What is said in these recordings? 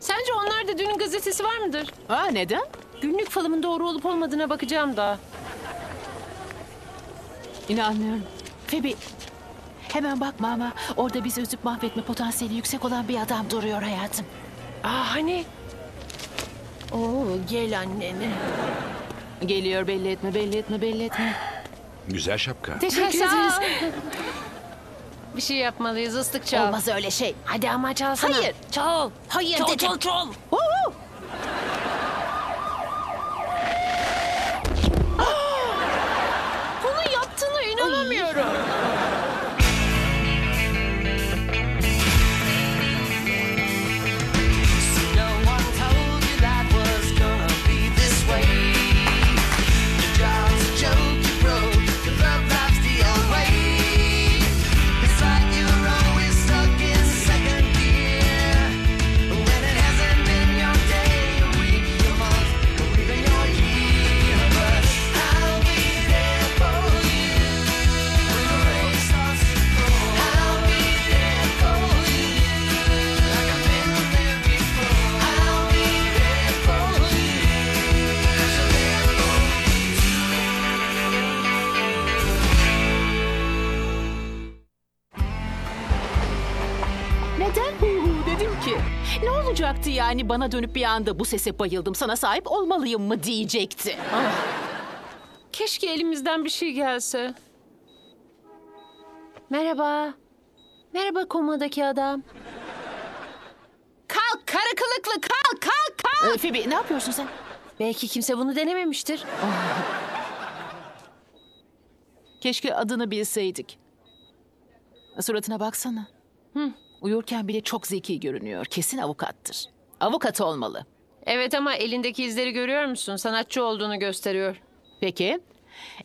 Sence onlarda dünün gazetesi var mıdır? Aa neden? Günlük falımın doğru olup olmadığına bakacağım da. İnanmıyorum. Phoebe, hemen bakma ama orada bizi üzüp mahvetme potansiyeli yüksek olan bir adam duruyor hayatım. Aa hani? Oo gel annene. Geliyor belli etme, belli etme, belli etme. Güzel şapka. Teşekkür ederiz. Bir şey yapmalıyız ıslık çal. Olmaz öyle şey. Hadi ama çalsana. Hayır. Çal. Hayır Çal dedim. çal çal. Woo! Ne olacaktı yani bana dönüp bir anda bu sese bayıldım sana sahip olmalıyım mı diyecekti. Keşke elimizden bir şey gelse. Merhaba. Merhaba komadaki adam. Kalk kara kılıklı kalk kalk kalk. Ee, Phoebe ne yapıyorsun sen? Belki kimse bunu denememiştir. Keşke adını bilseydik. Suratına baksana. Uyurken bile çok zeki görünüyor. Kesin avukattır. Avukat olmalı. Evet ama elindeki izleri görüyor musun? Sanatçı olduğunu gösteriyor. Peki,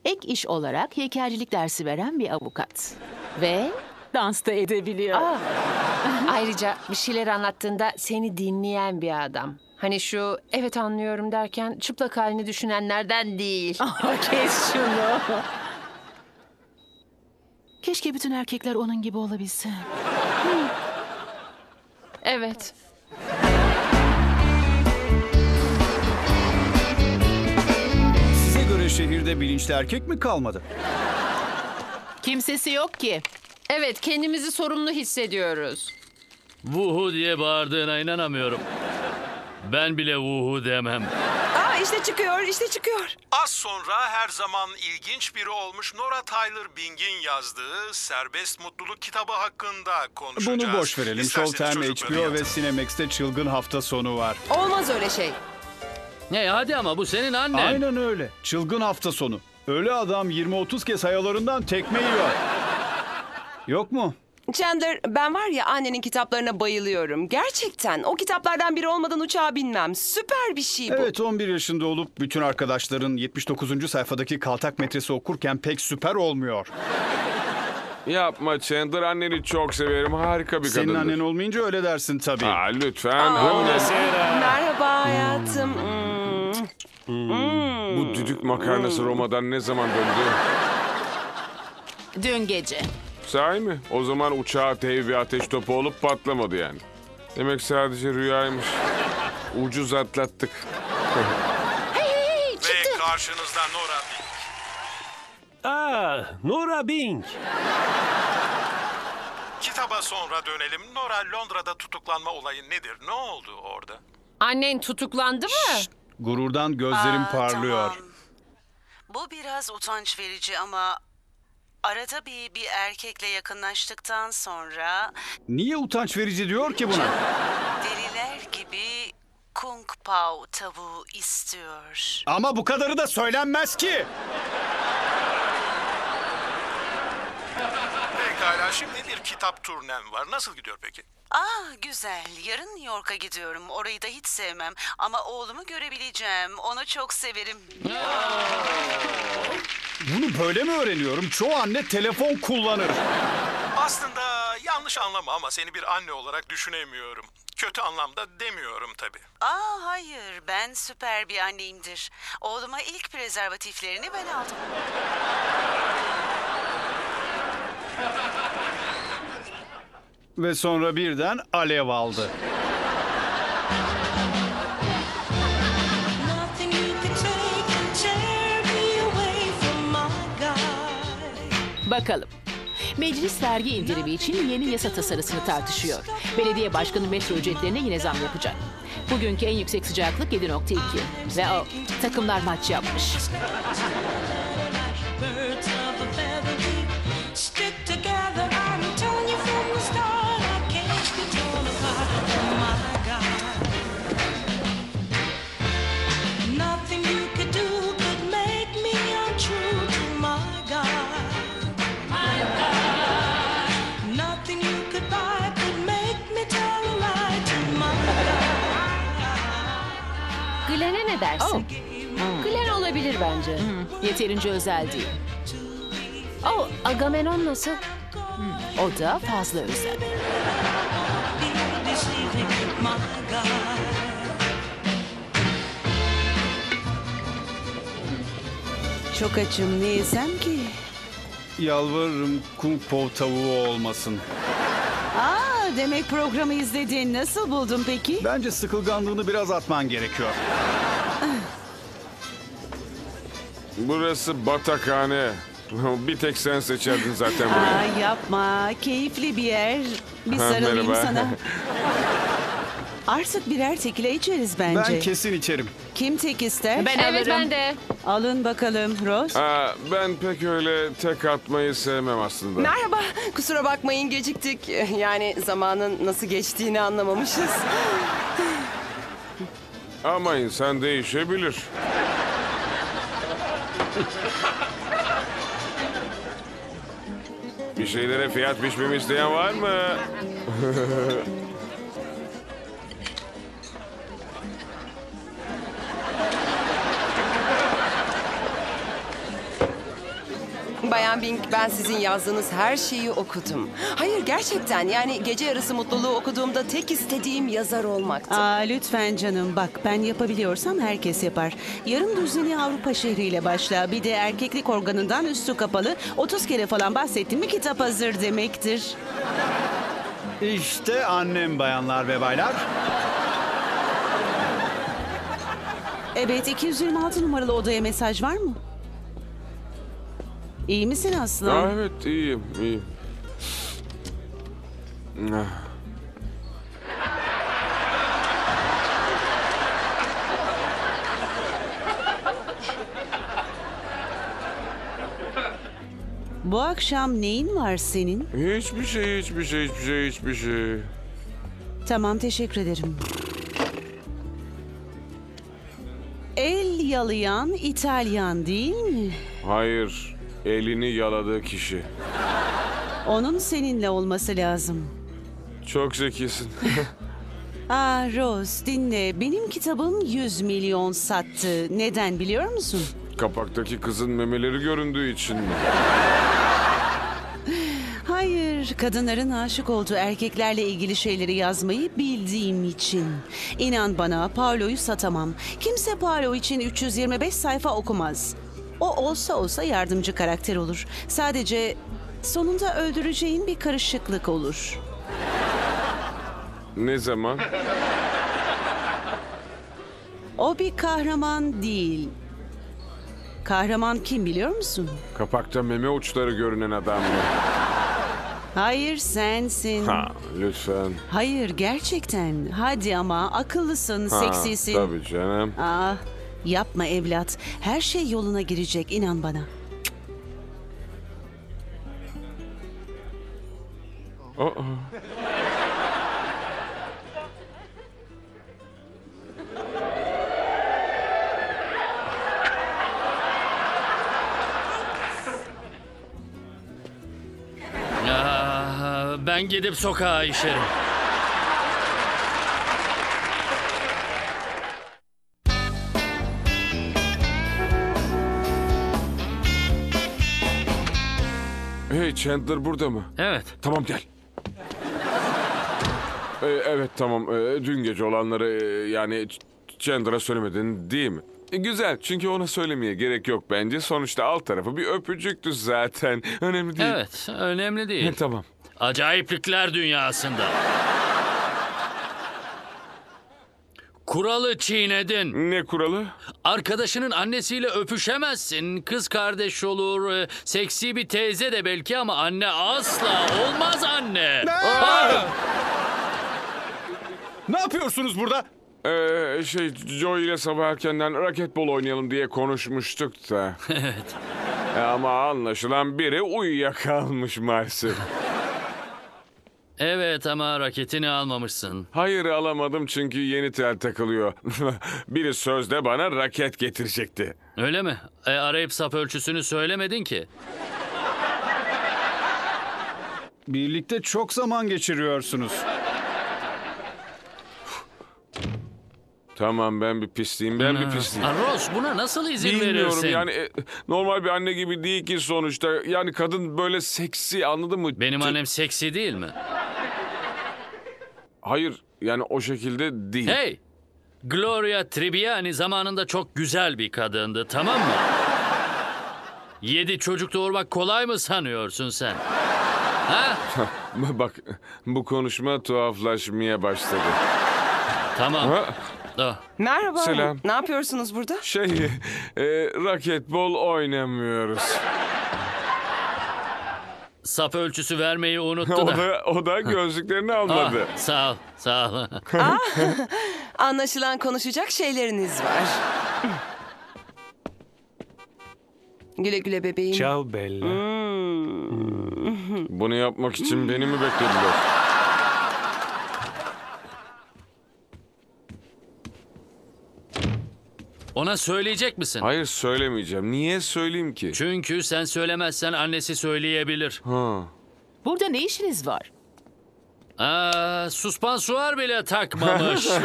ek iş olarak heykelcilik dersi veren bir avukat. Ve dans da edebiliyor. Aa. Ayrıca bir şeyler anlattığında seni dinleyen bir adam. Hani şu evet anlıyorum derken çıplak halini düşünenlerden değil. Kes şunu. Keşke bütün erkekler onun gibi olabilse. Evet. Size göre şehirde bilinçli erkek mi kalmadı? Kimsesi yok ki. Evet kendimizi sorumlu hissediyoruz. Vuhu diye bağırdığına inanamıyorum. Ben bile vuhu demem. İşte çıkıyor, işte çıkıyor. Az sonra her zaman ilginç biri olmuş Nora Tyler Bing'in yazdığı Serbest Mutluluk kitabı hakkında konuşacağız. Bunu boş verelim. İsterseniz Showtime, çocukları HBO ve yatırın. Cinemax'te çılgın hafta sonu var. Olmaz öyle şey. Ne hadi ama bu senin annen. Aynen öyle. Çılgın hafta sonu. Öyle adam 20-30 kez hayalarından tekme yiyor. Yok mu? Chandler, ben var ya annenin kitaplarına bayılıyorum. Gerçekten o kitaplardan biri olmadan uçağa binmem. Süper bir şey bu. Evet 11 yaşında olup bütün arkadaşların 79. sayfadaki kaltak metresi okurken pek süper olmuyor. Yapma Chandler anneni çok severim harika bir Senin kadındır. annen olmayınca öyle dersin tabii. Aa, lütfen anne. Merhaba hayatım. Hmm. Bu düdük makarnası Roma'dan ne zaman döndü? Dün gece. Sahi mi? O zaman uçağa dev bir ateş topu olup patlamadı yani. Demek sadece rüyaymış. Ucuz atlattık. Ve karşınızda Nora Bing. Aa, Nora Bing. Kitaba sonra dönelim. Nora Londra'da tutuklanma olayı nedir? Ne oldu orada? Annen tutuklandı mı? Gururdan gözlerim Aa, parlıyor. tamam. Bu biraz utanç verici ama arada bir bir erkekle yakınlaştıktan sonra Niye utanç verici diyor ki buna? deliler gibi kung pao tavuğu istiyor. Ama bu kadarı da söylenmez ki. Pekala şimdi bir kitap turnem var. Nasıl gidiyor peki? Aa güzel. Yarın New York'a gidiyorum. Orayı da hiç sevmem ama oğlumu görebileceğim. Onu çok severim. Bunu böyle mi öğreniyorum? Çoğu anne telefon kullanır. Aslında yanlış anlama ama seni bir anne olarak düşünemiyorum. Kötü anlamda demiyorum tabii. Aa hayır. Ben süper bir anneyimdir. Oğluma ilk prezervatiflerini ben aldım. Ve sonra birden alev aldı. Bakalım. Meclis vergi indirimi için yeni yasa tasarısını tartışıyor. Belediye başkanı metro ücretlerine yine zam yapacak. Bugünkü en yüksek sıcaklık 7.2 ve o takımlar maç yapmış. God. Glenn'e ne dersin? Glenn olabilir bence. Yeterince özel değil. Oh, Agamenon nasıl? O da fazla özel. Çok açım ne yesem ki? Yalvarırım kung po tavuğu olmasın. Aa demek programı izledin. Nasıl buldun peki? Bence sıkılganlığını biraz atman gerekiyor. Burası batakhane. Bir tek sen seçerdin zaten burayı. Aa yapma. Keyifli bir yer. Bir Ha, sarılayım merhaba. sana. Artık birer tekile içeriz bence. Ben kesin içerim. Kim tek ister? Ben Evet alırım. ben de. Alın bakalım Rose. Aa, ben pek öyle tek atmayı sevmem aslında. Merhaba. Kusura bakmayın geciktik. Yani zamanın nasıl geçtiğini anlamamışız. Ama insan değişebilir. Bir şeylere fiyat biçmemi isteyen var mı? Bayan Bing ben sizin yazdığınız her şeyi okudum. Hayır gerçekten yani gece yarısı mutluluğu okuduğumda tek istediğim yazar olmaktı. Aa lütfen canım bak ben yapabiliyorsam herkes yapar. Yarım düzeni Avrupa şehriyle başla. Bir de erkeklik organından üstü kapalı 30 kere falan bahsettim mi kitap hazır demektir. İşte annem bayanlar ve baylar. Evet 226 numaralı odaya mesaj var mı? İyi misin aslan? Aa, evet iyiyim iyiyim. Ah. Bu akşam neyin var senin? Hiçbir şey, hiçbir şey, hiçbir şey, hiçbir şey. Tamam teşekkür ederim. El yalayan İtalyan değil mi? Hayır, elini yaladığı kişi. Onun seninle olması lazım. Çok zekisin. Aa Rose dinle benim kitabım 100 milyon sattı. Neden biliyor musun? Kapaktaki kızın memeleri göründüğü için mi? Hayır, kadınların aşık olduğu erkeklerle ilgili şeyleri yazmayı bildiğim için. İnan bana, Paulo'yu satamam. Kimse Paulo için 325 sayfa okumaz. O olsa olsa yardımcı karakter olur. Sadece sonunda öldüreceğin bir karışıklık olur. Ne zaman? O bir kahraman değil. Kahraman kim biliyor musun? Kapakta meme uçları görünen adam mı? Hayır sensin. Ha, lütfen. Hayır gerçekten. Hadi ama akıllısın, Ha, seksisin. Tabii canım. Ah, yapma evlat. Her şey yoluna girecek inan bana. Aa. Ah, ben gidip sokağa işerim. Chandler burada mı? Evet. Tamam gel. Ee, evet tamam. Ee, dün gece olanları e, yani Ch- Chandler'a söylemedin değil mi? E, güzel çünkü ona söylemeye gerek yok bence. Sonuçta alt tarafı bir öpücüktü zaten. Önemli değil. Evet, önemli değil. tamam. Acayiplikler dünyasında. Kuralı çiğnedin. Ne kuralı? Arkadaşının annesiyle öpüşemezsin. Kız kardeş olur, e, seksi bir teyze de belki ama anne asla olmaz anne. Aa! Ne yapıyorsunuz burada? Ee, şey Joey ile sabah erkenden raketbol oynayalım diye konuşmuştuk da. evet. Ama anlaşılan biri uyuyakalmış maalesef. Evet ama raketini almamışsın. Hayır alamadım çünkü yeni tel takılıyor. biri sözde bana raket getirecekti. Öyle mi? E, arayıp sap ölçüsünü söylemedin ki. Birlikte çok zaman geçiriyorsunuz. Tamam ben bir pisliyim ben bir pisliyim. Ha, Ross buna nasıl izin Bilmiyorum verirsin? yani e, normal bir anne gibi değil ki sonuçta. Yani kadın böyle seksi anladın mı? Benim annem seksi değil mi? Hayır yani o şekilde değil. Hey! Gloria Tribbiani zamanında çok güzel bir kadındı, tamam mı? Yedi çocuk doğurmak kolay mı sanıyorsun sen? Ha? Bak bu konuşma tuhaflaşmaya başladı. Tamam. Ha, Ah, Merhaba. Selam. Ne yapıyorsunuz burada? şey e, raketbol oynamıyoruz. Sap ölçüsü vermeyi unuttu o da. da o da gözlüklerini Ah, sağ ol, sağ ol. Anlaşılan konuşacak şeyleriniz var. güle güle bebeğim. Ciao Bella. Bunu yapmak için beni mi beklediler? Ona söyleyecek misin? Hayır söylemeyeceğim. Niye söyleyeyim ki? Çünkü sen söylemezsen annesi söyleyebilir. Ha. Burada ne işiniz var? Aa, suspansuar bile takmamış.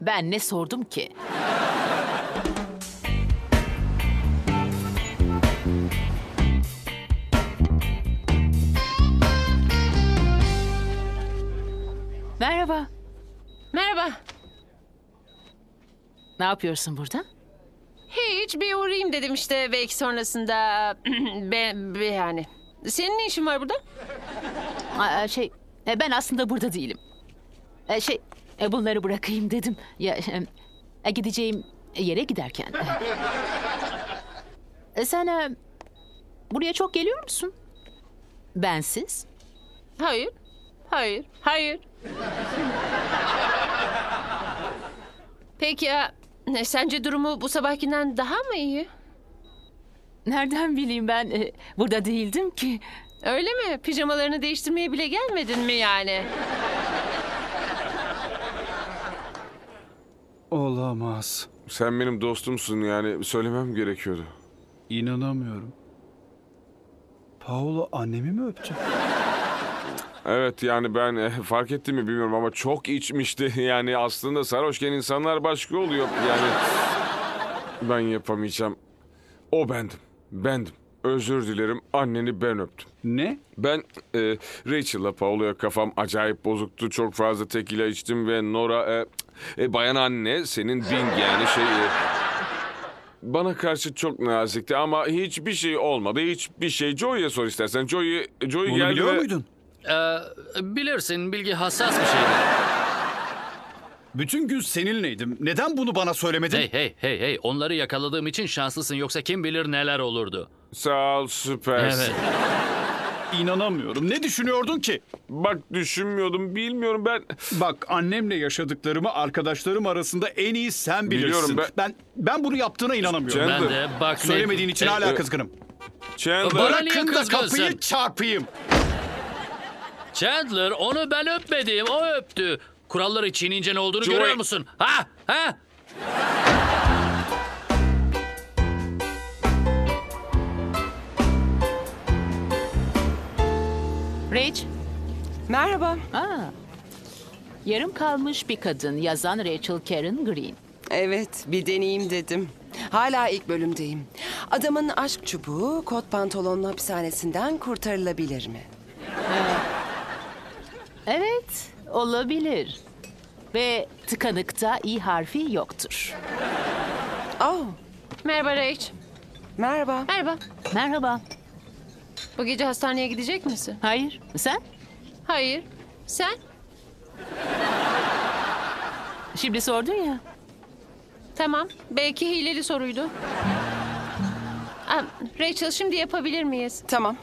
Ben ne sordum ki? Merhaba. Merhaba. Ne yapıyorsun burada? Hiç bir uğrayayım dedim işte belki sonrasında be, be yani. Senin ne işin var burada? Aa, şey, e, ben aslında burada değilim. E, Şey, e, bunları bırakayım dedim. Ya e, gideceğim yere giderken. E, Sen e, buraya çok geliyor musun? Bensiz? Hayır. Hayır. Hayır. Peki ya ne, sence durumu bu sabahkinden daha mı iyi? Nereden bileyim ben e, burada değildim ki. Öyle mi? Pijamalarını değiştirmeye bile gelmedin mi yani? Olamaz. Sen benim dostumsun yani söylemem gerekiyordu. İnanamıyorum. Paolo annemi mi öptü? Evet yani ben e, fark ettim mi bilmiyorum ama çok içmişti. Yani aslında sarhoşken insanlar başka oluyor. Yani ben yapamayacağım. O bendim. Bendim. Özür dilerim. Anneni ben öptüm. Ne? Ben e, Rachel'la Paolo'ya kafam acayip bozuktu. Çok fazla tekila içtim ve Nora e, e, bayan anne senin Bing yani şey e, bana karşı çok nazikti ama hiçbir şey olmadı. Hiçbir şey. Joey'e sor istersen. Joey, Joey Bunu geldi biliyor ve- muydun? Ee, bilirsin bilgi hassas bir şeydir. Bütün gün seninleydim. Neden bunu bana söylemedin? Hey hey hey hey onları yakaladığım için şanslısın yoksa kim bilir neler olurdu. Sağ ol süpersin. Evet. İnanamıyorum. Ne düşünüyordun ki? Bak düşünmüyordum bilmiyorum ben. Bak annemle yaşadıklarımı arkadaşlarım arasında en iyi sen bilirsin. Biliyorum ben- ben ben bunu yaptığına inanamıyorum. Chandler. Ben de bak ne- Söylemediğin için E, hala kızgınım. Chandler. Bana niye Bırakın da kızgınsın? kapıyı çarpayım. Chandler onu ben öpmedim o öptü. Kuralları çiğnince ne olduğunu Joey- görüyor musun? Ha ha. Rach, Merhaba. aa, yarım kalmış bir kadın yazan Rachel Karen Green. Evet, bir deneyeyim dedim. Hala ilk bölümdeyim. Adamın aşk çubuğu kot pantolonlu hapishanesinden kurtarılabilir mi? Evet, olabilir. Ve tıkanıkta i harfi yoktur. Oh, Merhaba Rach. merhaba. Merhaba. Merhaba. Bu gece hastaneye gidecek misin? Hayır, sen? Hayır. Sen? Şimdi sordun ya. Tamam. Belki hileli soruydu. Aa, Rachel şimdi yapabilir miyiz? Tamam.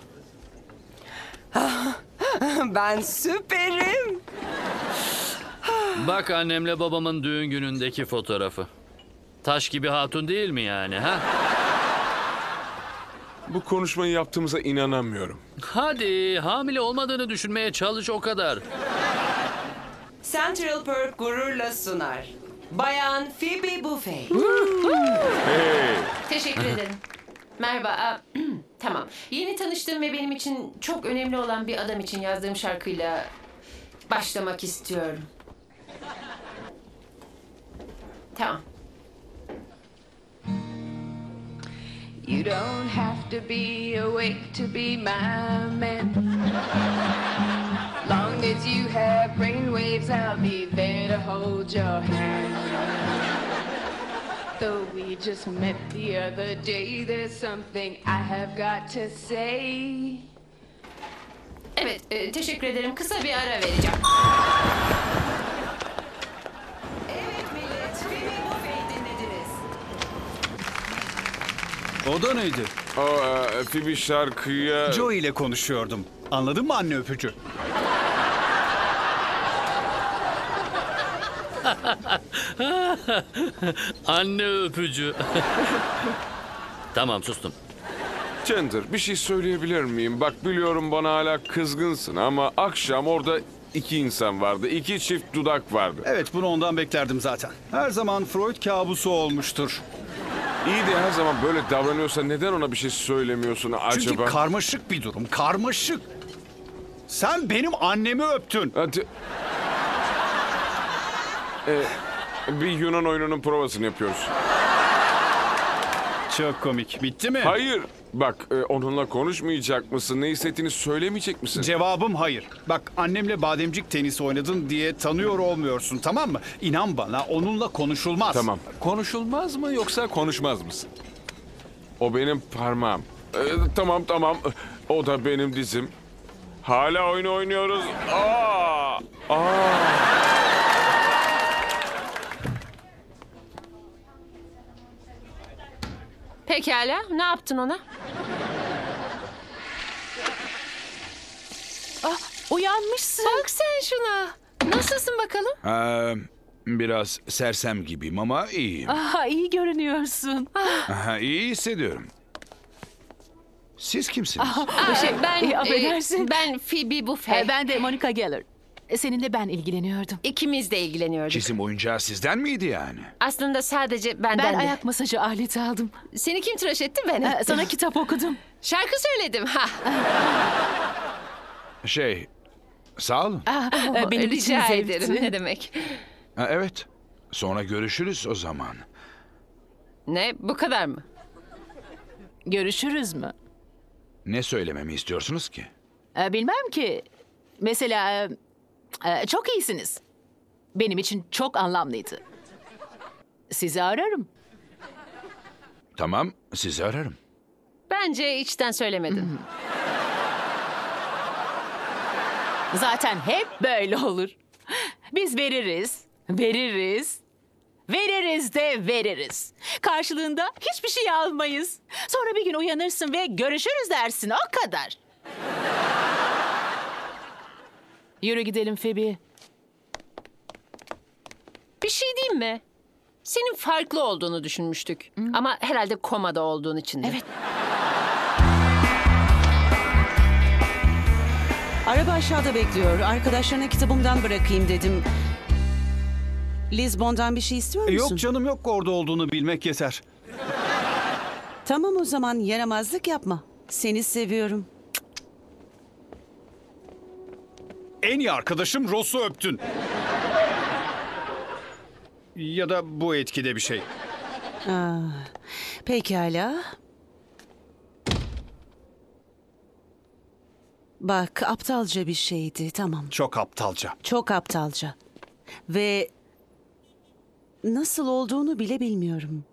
ben süperim. Bak annemle babamın düğün günündeki fotoğrafı. Taş gibi hatun değil mi yani ha? Bu konuşmayı yaptığımıza inanamıyorum. Hadi hamile olmadığını düşünmeye çalış o kadar. Central Perk gururla sunar. Bayan Phoebe Buffet. Hey! Teşekkür ederim. Merhaba. aa, tamam. Yeni tanıştığım ve benim için çok önemli olan bir adam için yazdığım şarkıyla başlamak istiyorum. Tamam. You don't have to be awake to be my man. Long as you have brainwaves, I'll be there to hold your hand. Though we just met the other day, there's something I have got to say. Evet, e, teşekkür ederim. Kısa bir ara vereceğim. Evet millet, Phoebe Buffet'i dinlediniz. O da neydi? O e, Phoebe şarkıya... Joey ile konuşuyordum. Anladın mı anne öpücü? Anne öpücü. tamam sustum. Chandler bir şey söyleyebilir miyim? Bak biliyorum bana hala kızgınsın ama akşam orada iki insan vardı. iki çift dudak vardı. Evet bunu ondan beklerdim zaten. Her zaman Freud kabusu olmuştur. İyi de her zaman böyle davranıyorsa neden ona bir şey söylemiyorsun acaba? Çünkü karmaşık bir durum. Karmaşık. Sen benim annemi öptün. Hadi. Ee, bir Yunan oyununun provasını yapıyoruz. Çok komik. Bitti mi? Hayır. Bak e, onunla konuşmayacak mısın? Ne hissettiğini söylemeyecek misin? Cevabım hayır. Bak annemle bademcik tenisi oynadın diye tanıyor olmuyorsun tamam mı? İnan bana onunla konuşulmaz. Tamam. Konuşulmaz mı yoksa konuşmaz mısın? O benim parmağım. Ee, tamam tamam. O da benim dizim. Hala oyun oynuyoruz. Aa! Aa! Pekala. Ne yaptın ona? Ah, uyanmışsın. Bak sen şuna. Nasılsın bakalım? Ee, biraz sersem gibiyim ama iyiyim. Aha, iyi görünüyorsun. Aha, iyi hissediyorum. Siz kimsiniz? Aa, şey, ben, e, affedersin. e, ben Phoebe Buffet. Ee, ben de Monica Geller. E, Seninle ben ilgileniyordum. İkimiz de ilgileniyorduk. Çizim oyuncağı sizden miydi yani? Aslında sadece benden Ben de. ayak masajı aleti aldım. Seni kim tıraş etti ben Ee, ettim. Sana kitap okudum. Şarkı söyledim. Ha. Şey, sağ olun. Ah, e, benim için Rica zevkti. ederim. Ne demek? Ha, evet, sonra görüşürüz o zaman. Ne? Bu kadar mı? Görüşürüz mü? Ne söylememi istiyorsunuz ki? Ee, bilmem ki. Mesela e, e, çok iyisiniz. Benim için çok anlamlıydı. Sizi ararım. Tamam, sizi ararım. Bence içten söylemedin. Zaten hep böyle olur. Biz veririz, veririz, veririz de veririz. Karşılığında hiçbir şey almayız. Sonra bir gün uyanırsın ve görüşürüz dersin o kadar. Yürü gidelim Phoebe. Bir şey diyeyim mi? Senin farklı olduğunu düşünmüştük. Ama herhalde komada olduğun için. Evet. Araba aşağıda bekliyor. Arkadaşlarına kitabımdan bırakayım dedim. Lizbon'dan bir şey istiyor musun? Yok canım yok orada olduğunu bilmek yeter. Tamam o zaman yaramazlık yapma. Seni seviyorum. En iyi arkadaşım Ross'u öptün. Ya da bu etkide bir şey. Aa, pekala. Bak aptalca bir şeydi tamam. Çok aptalca. Çok aptalca. Ve nasıl olduğunu bile bilmiyorum.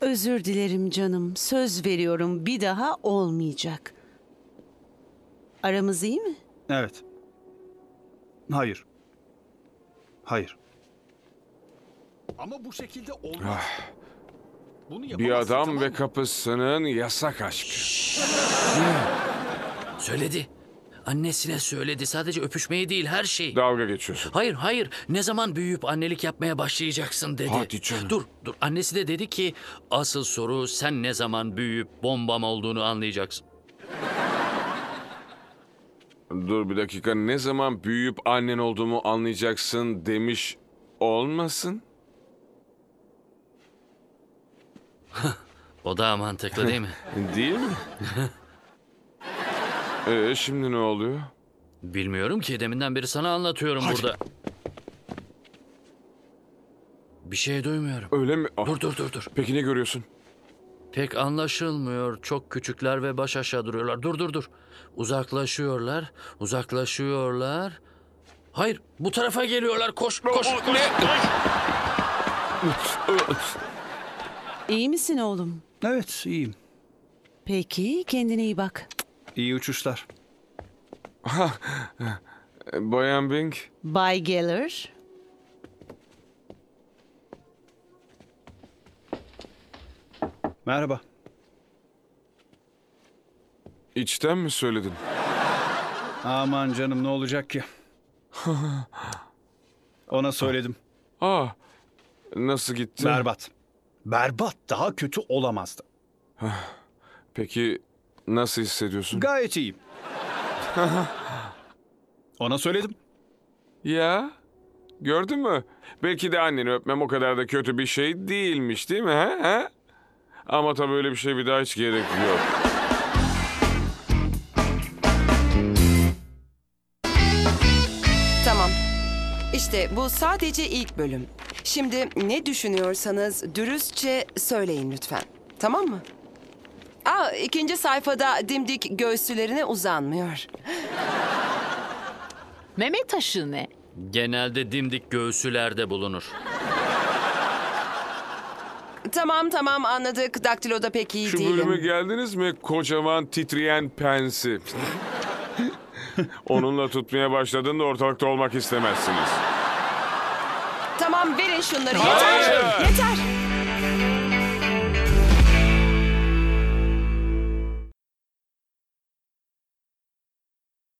Özür dilerim canım. Söz veriyorum bir daha olmayacak. Aramız iyi mi? Evet. Hayır. Hayır. Ama bu şekilde olmaz. Bunu Bir yapamazsın, adam tamam ve mı? kapısının yasak aşkı. Söyledi. Annesine söyledi. Sadece öpüşmeyi değil her şeyi. Dalga geçiyorsun. Hayır hayır. Ne zaman büyüyüp annelik yapmaya başlayacaksın dedi. Hadi canım. Dur dur. Annesi de dedi ki asıl soru sen ne zaman büyüyüp bombam olduğunu anlayacaksın. Dur bir dakika ne zaman büyüyüp annen olduğumu anlayacaksın demiş olmasın? O daha mantıklı değil mi? Değil mi? Ee, şimdi ne oluyor? Bilmiyorum ki deminden beri sana anlatıyorum burada. Bir şey duymuyorum. Öyle mi? Ah, Dur dur dur dur. Peki ne görüyorsun? Pek anlaşılmıyor. Çok küçükler ve baş aşağı duruyorlar. Dur dur dur. Uzaklaşıyorlar. Uzaklaşıyorlar. Hayır bu tarafa geliyorlar. Koş koş. koş. İyi misin oğlum? Evet iyiyim. Peki kendine iyi bak. İyi uçuşlar. Bayan Bing, Bay Geller. Merhaba. içten mi söyledin? Aman canım ne olacak ki? Ona söyledim. Aa, nasıl gitti? Berbat. Berbat daha kötü olamazdı. Peki nasıl hissediyorsun? Gayet iyiyim. Ona söyledim. Ya, gördün mü? Belki de anneni öpmem o kadar da kötü bir şey değilmiş değil mi? He? He? Ama tabii öyle bir şey bir daha hiç gerek yok. Tamam. İşte bu sadece ilk bölüm. Şimdi ne düşünüyorsanız dürüstçe söyleyin lütfen. Tamam mı? Aa, ikinci sayfada dimdik göğsülerine uzanmıyor. Mehmet taşı ne? Genelde dimdik göğsülerde bulunur. Tamam tamam anladık. Daktiloda pek iyi Şu değilim. bölüme geldiniz mi? Kocaman titreyen pensi. Onunla tutmaya başladığında ortalıkta olmak istemezsiniz. Tamam verin şunları. Yeter. Yeter.